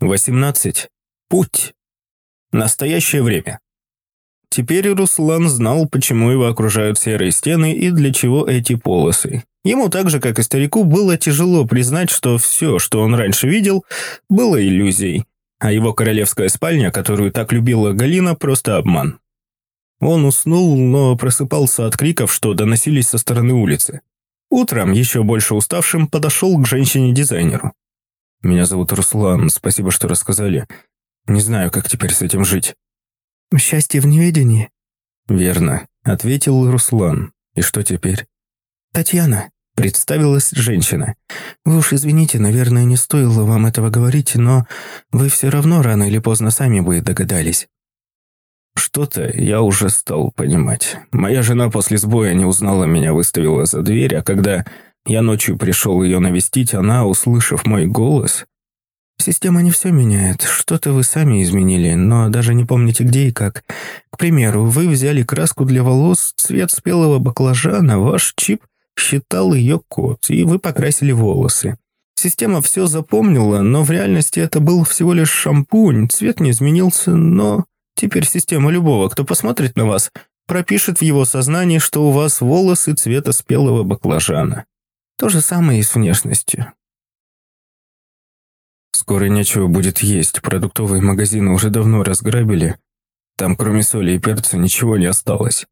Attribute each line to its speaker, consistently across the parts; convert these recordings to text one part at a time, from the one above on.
Speaker 1: 18. Путь. Настоящее время. Теперь Руслан знал, почему его окружают серые стены и для чего эти полосы. Ему так же, как и старику, было тяжело признать, что все, что он раньше видел, было иллюзией, а его королевская спальня, которую так любила Галина, просто обман. Он уснул, но просыпался от криков, что доносились со стороны улицы. Утром, еще больше уставшим, подошел к женщине-дизайнеру. «Меня зовут Руслан, спасибо, что рассказали. Не знаю, как теперь с этим жить».
Speaker 2: «Счастье в неведении?»
Speaker 1: «Верно», — ответил Руслан. «И что теперь?»
Speaker 2: «Татьяна», —
Speaker 1: представилась женщина.
Speaker 2: «Вы уж извините, наверное, не стоило вам этого говорить, но вы все равно рано или поздно сами бы догадались».
Speaker 1: Что-то я уже стал понимать. Моя жена после сбоя не узнала меня, выставила за дверь, а когда я ночью пришел ее навестить, она, услышав мой голос...
Speaker 2: Система не все меняет. Что-то вы сами изменили, но даже не помните где и как. К примеру, вы взяли краску для волос, цвет спелого баклажана, ваш чип считал ее код, и вы покрасили волосы. Система все запомнила, но в реальности это был всего лишь шампунь, цвет не изменился, но теперь система любого, кто посмотрит на вас, пропишет в его сознании, что у вас волосы цвета спелого баклажана. То же самое и с внешностью.
Speaker 1: Скоро нечего будет есть, продуктовые магазины уже давно разграбили. Там кроме соли и перца ничего не осталось.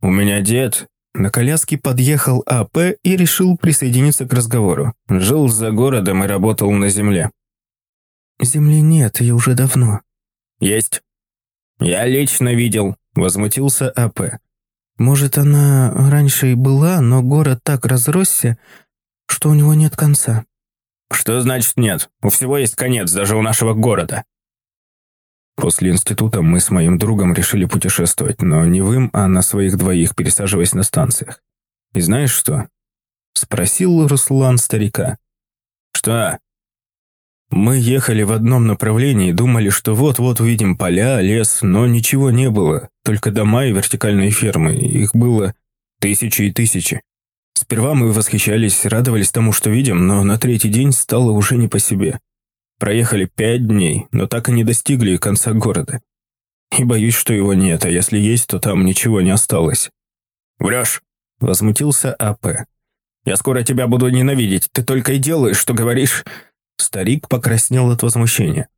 Speaker 1: У меня дед на коляске подъехал АП и решил присоединиться к разговору. Жил за городом и работал на земле.
Speaker 2: «Земли нет, и уже давно».
Speaker 1: «Есть». «Я лично видел», — возмутился АП.
Speaker 2: Может, она раньше и была, но город так разросся, что у него нет конца.
Speaker 1: Что значит нет? У всего есть конец, даже у нашего города. После института мы с моим другом решили путешествовать, но не в им, а на своих двоих, пересаживаясь на станциях. И знаешь что? Спросил Руслан старика. Что? Мы ехали в одном направлении, думали, что вот-вот увидим поля, лес, но ничего не было, только дома и вертикальные фермы. Их было тысячи и тысячи. Сперва мы восхищались, радовались тому, что видим, но на третий день стало уже не по себе. Проехали пять дней, но так и не достигли конца города. И боюсь, что его нет, а если есть, то там ничего не осталось. «Врешь!» – возмутился АП. «Я скоро тебя буду ненавидеть, ты только и делаешь, что говоришь...» Старик покраснел от возмущения.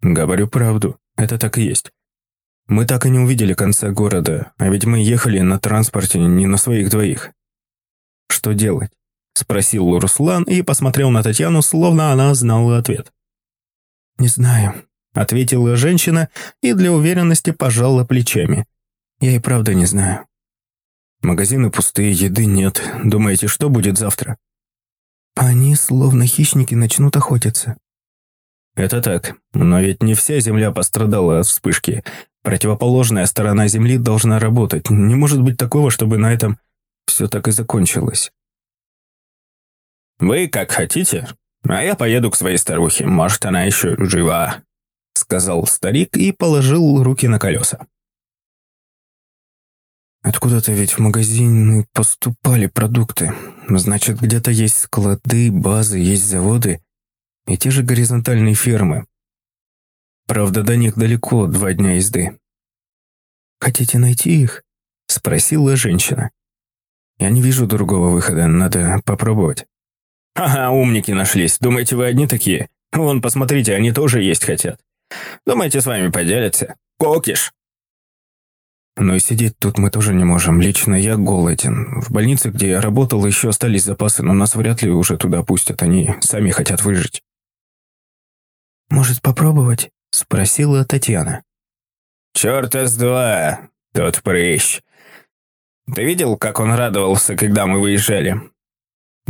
Speaker 1: «Говорю правду, это так и есть. Мы так и не увидели конца города, а ведь мы ехали на транспорте не на своих двоих. Что делать?» Спросил Руслан и посмотрел на Татьяну, словно она знала ответ.
Speaker 2: «Не знаю», — ответила женщина и для уверенности пожала плечами. «Я и правда не знаю».
Speaker 1: «Магазины пустые, еды нет. Думаете, что будет завтра?»
Speaker 2: Они, словно хищники, начнут охотиться.
Speaker 1: Это так, но ведь не вся Земля пострадала от вспышки. Противоположная сторона Земли должна работать. Не может быть такого, чтобы на этом все так и закончилось. «Вы как хотите, а я поеду к своей старухе. Может, она еще жива», — сказал старик и положил руки на колеса.
Speaker 2: Откуда-то ведь в магазины поступали продукты. Значит, где-то есть склады, базы, есть заводы и те же горизонтальные фермы. Правда, до них далеко, два дня езды.
Speaker 1: «Хотите найти их?» – спросила женщина. «Я не вижу другого выхода, надо попробовать». «Ага, умники нашлись. Думаете, вы одни такие? Вон, посмотрите, они тоже есть хотят. Думаете, с вами поделятся? Кокиш!» Но и сидеть тут мы тоже не можем. Лично я голоден. В больнице, где я работал, еще остались запасы, но нас вряд ли уже туда пустят. Они сами хотят выжить.
Speaker 2: «Может, попробовать?» – спросила Татьяна.
Speaker 1: «Черта с два, тот прыщ. Ты видел, как он радовался, когда мы выезжали?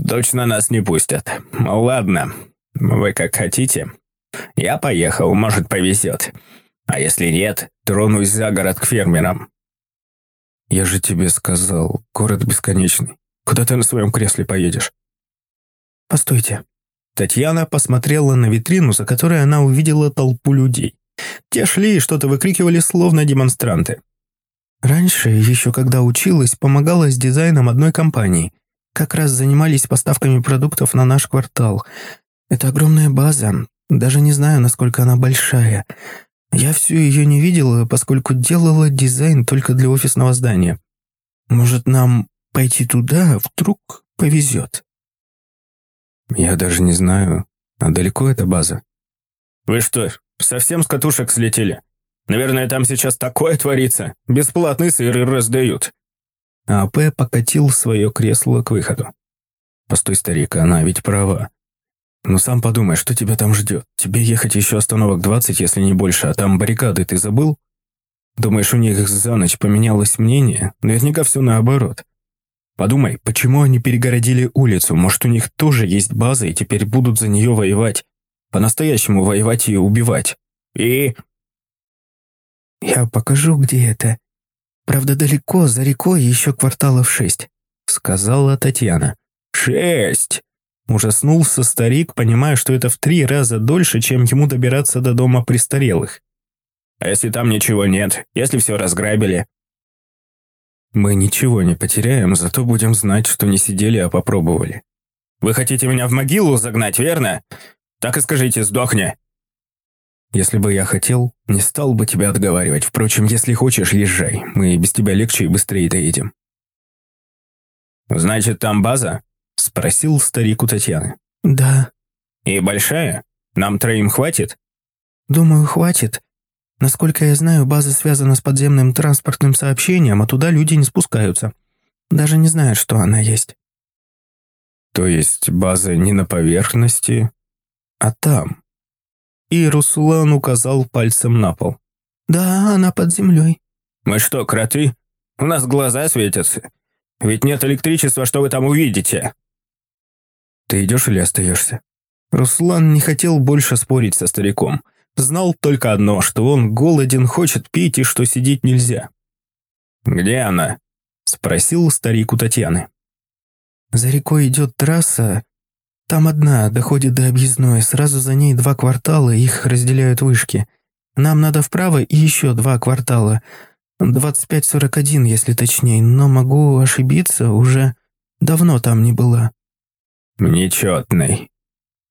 Speaker 1: Точно нас не пустят. Ладно, вы как хотите. Я поехал, может, повезет. А если нет, тронусь за город к фермерам. Я же тебе сказал, город бесконечный. Куда ты на своем кресле поедешь?
Speaker 2: Постойте. Татьяна посмотрела на витрину, за которой она увидела толпу людей. Те шли и что-то выкрикивали, словно демонстранты. Раньше, еще когда училась, помогала с дизайном одной компании. Как раз занимались поставками продуктов на наш квартал. Это огромная база. Даже не знаю, насколько она большая. Я всю ее не видела, поскольку делала дизайн только для офисного здания. Может, нам пойти туда, вдруг повезет?»
Speaker 1: «Я даже не знаю, а далеко эта база?»
Speaker 3: «Вы что, совсем с катушек слетели? Наверное, там сейчас такое творится. Бесплатные сыры раздают».
Speaker 1: А АП покатил свое кресло к выходу. «Постой, старик, она ведь права. Ну сам подумай, что тебя там ждет. Тебе ехать еще остановок 20, если не больше, а там баррикады ты забыл? Думаешь, у них за ночь поменялось мнение? Наверняка все наоборот. Подумай, почему они перегородили улицу? Может, у них тоже есть база, и теперь будут за нее воевать? По-настоящему воевать и убивать. И...
Speaker 2: «Я покажу, где это. Правда, далеко, за рекой еще кварталов шесть», — сказала Татьяна.
Speaker 3: «Шесть!»
Speaker 1: Ужаснулся старик, понимая, что это в три раза дольше, чем ему добираться до дома престарелых.
Speaker 3: «А если там ничего нет? Если все разграбили?»
Speaker 1: «Мы ничего не потеряем, зато будем знать, что не сидели, а попробовали».
Speaker 3: «Вы хотите меня в могилу загнать, верно? Так и скажите, сдохни!»
Speaker 1: «Если бы я хотел, не стал бы тебя отговаривать. Впрочем, если хочешь, езжай. Мы без тебя легче и быстрее доедем».
Speaker 3: «Значит, там база?»
Speaker 1: – спросил старик у Татьяны.
Speaker 2: «Да».
Speaker 3: «И большая? Нам троим хватит?»
Speaker 2: «Думаю, хватит. Насколько я знаю, база связана с подземным транспортным сообщением, а туда люди не спускаются. Даже не знают, что она есть».
Speaker 1: «То есть база не на поверхности, а там?» И Руслан указал пальцем на пол.
Speaker 2: «Да, она под землей».
Speaker 3: «Мы что, кроты? У нас глаза светятся. Ведь нет электричества, что вы там увидите?»
Speaker 1: «Ты идешь или остаешься?» Руслан не хотел больше спорить со стариком. Знал только одно, что он голоден, хочет пить и что сидеть нельзя.
Speaker 3: «Где она?» – спросил старик у Татьяны.
Speaker 2: «За рекой идет трасса. Там одна, доходит до объездной. Сразу за ней два квартала, их разделяют вышки. Нам надо вправо и еще два квартала. 25-41, если точнее, но могу ошибиться, уже давно там не была».
Speaker 3: «Нечетный.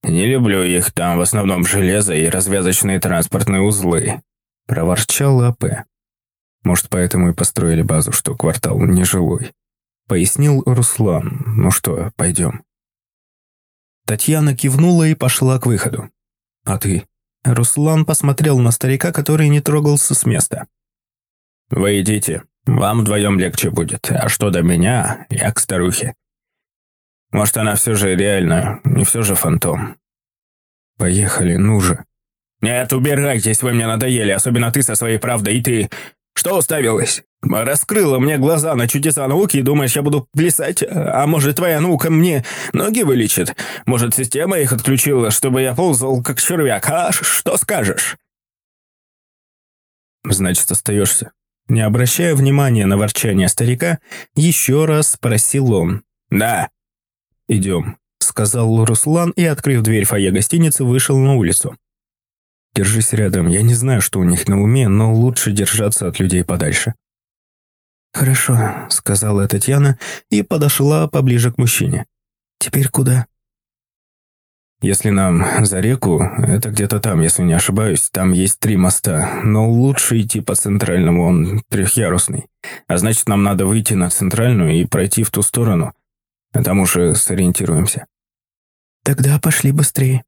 Speaker 3: Не люблю их, там в основном железо и развязочные транспортные узлы», – проворчал АП.
Speaker 1: «Может, поэтому и построили базу, что квартал нежилой», – пояснил Руслан. «Ну что, пойдем». Татьяна кивнула и пошла к выходу. «А ты?» Руслан посмотрел на старика, который не трогался с места.
Speaker 3: «Вы идите, вам вдвоем легче будет, а что до меня, я к старухе. Может, она все же реально, не все же фантом.
Speaker 1: Поехали, ну же.
Speaker 3: Нет, убирайтесь, вы мне надоели, особенно ты со своей правдой, и ты... Что уставилась? Раскрыла мне глаза на чудеса науки и думаешь, я буду плясать? А может, твоя наука мне ноги вылечит? Может, система их отключила, чтобы я ползал как червяк? А что скажешь?
Speaker 1: Значит, остаешься. Не обращая внимания на ворчание старика, еще раз спросил он.
Speaker 3: «Да»,
Speaker 1: «Идем», — сказал Руслан и, открыв дверь фойе гостиницы, вышел на улицу. «Держись рядом, я не знаю, что у них на уме, но лучше держаться от людей подальше».
Speaker 2: «Хорошо», — сказала Татьяна и подошла поближе к мужчине. «Теперь куда?»
Speaker 1: «Если нам за реку, это где-то там, если не ошибаюсь, там есть три моста, но лучше идти по центральному, он трехъярусный. А значит, нам надо выйти на центральную и пройти в ту сторону, а там уже сориентируемся.
Speaker 2: Тогда пошли быстрее.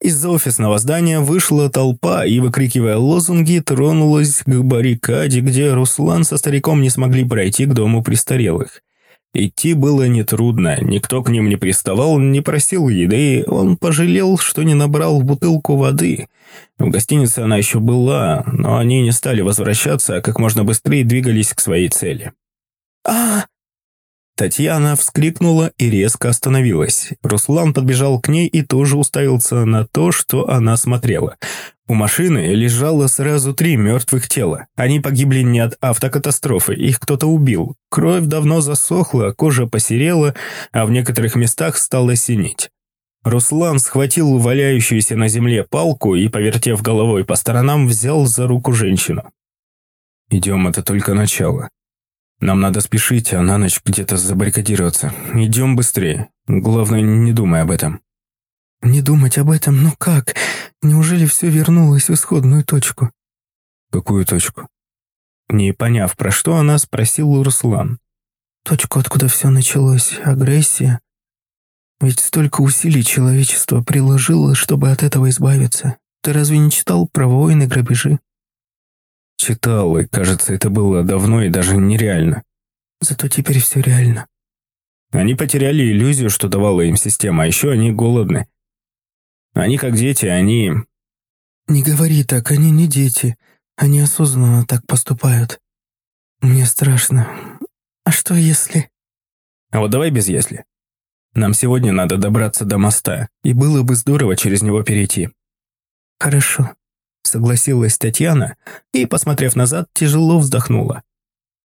Speaker 1: Из офисного здания вышла толпа и, выкрикивая лозунги, тронулась к баррикаде, где Руслан со стариком не смогли пройти к дому престарелых. Идти было нетрудно, никто к ним не приставал, не просил еды, он пожалел, что не набрал в бутылку воды. В гостинице она еще была, но они не стали возвращаться, а как можно быстрее двигались к своей цели.
Speaker 2: а
Speaker 1: Татьяна вскрикнула и резко остановилась. Руслан подбежал к ней и тоже уставился на то, что она смотрела. У машины лежало сразу три мертвых тела. Они погибли не от автокатастрофы, их кто-то убил. Кровь давно засохла, кожа посерела, а в некоторых местах стала синеть. Руслан схватил валяющуюся на земле палку и, повертев головой по сторонам, взял за руку женщину. «Идем, это только начало. Нам надо спешить, а на ночь где-то забаррикадироваться. Идем быстрее. Главное, не думай об этом».
Speaker 2: Не думать об этом, но как? Неужели все вернулось в исходную точку?
Speaker 1: Какую точку? Не поняв, про что она, спросил Руслан.
Speaker 2: Точку, откуда все началось, агрессия. Ведь столько усилий человечество приложило, чтобы от этого избавиться. Ты разве не читал про войны, грабежи?
Speaker 1: Читал, и, кажется, это было давно и даже нереально.
Speaker 2: Зато теперь все реально.
Speaker 1: Они потеряли иллюзию, что давала им система, а еще они голодны. Они как дети, они...
Speaker 2: Не говори так, они не дети. Они осознанно так поступают. Мне страшно. А что если...
Speaker 1: А вот давай без «если». Нам сегодня надо добраться до моста, и было бы здорово через него перейти.
Speaker 2: Хорошо,
Speaker 1: согласилась Татьяна и, посмотрев назад, тяжело вздохнула.